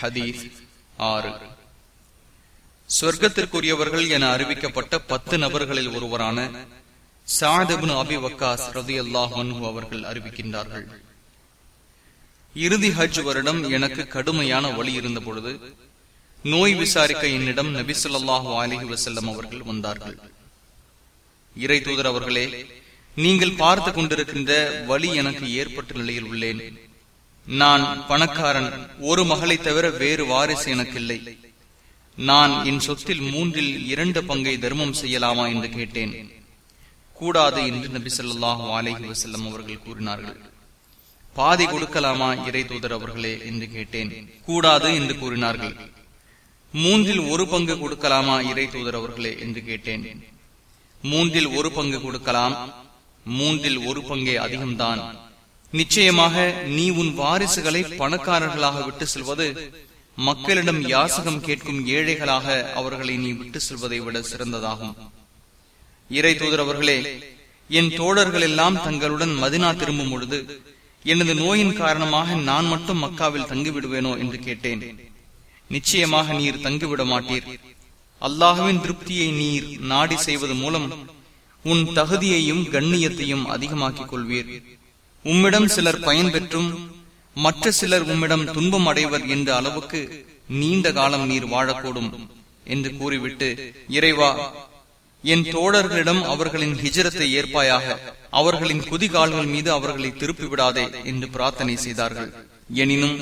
ஹதீஸ் ஆறு. சொர்க்கத்திற்குரியவர்கள் என அறிவிக்கப்பட்ட பத்து நபர்களில் ஒருவரான சாதபின் அபி வக்காஸ் ரதி அல்லாஹ் அவர்கள் அறிவிக்கின்றார்கள். இறுதி ஹஜ் வருடம் எனக்கு கடுமையான வழி இருந்த பொழுது நோய் விசாரிக்க என்னிடம் நபிசுல்லாஹு அலிஹி வசல்லம் அவர்கள் வந்தார்கள். இறை தூதர் அவர்களே நீங்கள் பார்த்து கொண்டிருக்கின்ற வழி எனக்கு ஏற்பட்ட நிலையில் உள்ளேன். நான் பணக்காரன் ஒரு மகளை தவிர வேறு வாரிசு எனக்கு இல்லை நான் என் சொத்தில் மூன்றில் இரண்டு பங்கை தர்மம் செய்யலாமா என்று கேட்டேன். கூடாது என்று நபி சொல்லாஹு அலஹி வசல்லம் அவர்கள் கூறினார்கள். பாதி கொடுக்கலாமா இறை தூதர் அவர்களே என்று கேட்டேன். கூடாது என்று கூறினார்கள். மூன்றில் ஒரு பங்கு கொடுக்கலாமா இறை தூதர் அவர்களே என்று கேட்டேன். மூன்றில் ஒரு பங்கு கொடுக்கலாம். மூன்றில் ஒரு பங்கே அதிகம்தான். நிச்சயமாக நீ உன் வாரிசுகளை பணக்காரர்களாக விட்டு செல்வது மக்களிடம் யாசகம் கேட்கும் ஏழைகளாக அவர்களை நீ விட்டு செல்வதை விட சிறந்ததாகும். இறை தூதர் அவர்களே என் தோழர்கள் எல்லாம் தங்களுடன் மதினா திரும்பும் பொழுது எனது நோயின் காரணமாக நான் மட்டும் மக்காவில் தங்கிவிடுவேனோ என்று கேட்டேன். நிச்சயமாக நீர் தங்கிவிட மாட்டீர். அல்லாஹுவின் திருப்தியை நீர் நாடி செய்வது மூலம் உன் தகுதியையும் கண்ணியத்தையும் அதிகமாக்கிக் கொள்வீர். உம்மிடம் சிலர் பயன் பெற்றும் மற்ற சிலர் உம்மிடம் துன்பம் அடைவர் என்ற அளவுக்கு நீண்ட காலம் நீர் வாழக்கூடும் என்று கூறிவிட்டு இறைவா என் தோழர்களிடம் அவர்களின் ஹிஜரத்தை ஏற்பாயாக அவர்களின் குதிகால்கள் மீது அவர்களை திருப்பி விடாதே என்று பிரார்த்தனை செய்தார்கள். எனினும்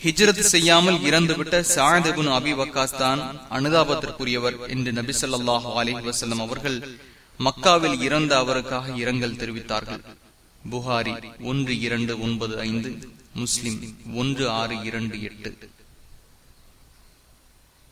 ஹிஜ்ரத் செய்யாமல் இறந்துவிட்ட சாயதகுன் அபி வக்காஸ் தான் அனுதாபத்திற்குரியவர் என்று நபி சொல்லாஹு அலி வசல்லம் அவர்கள் மக்காவில் இறந்த அவருக்காக இரங்கல் தெரிவித்தார்கள். புகாரி ஒன்று இரண்டு ஒன்பது ஐந்து முஸ்லிம் ஒன்று ஆறு இரண்டு எட்டு.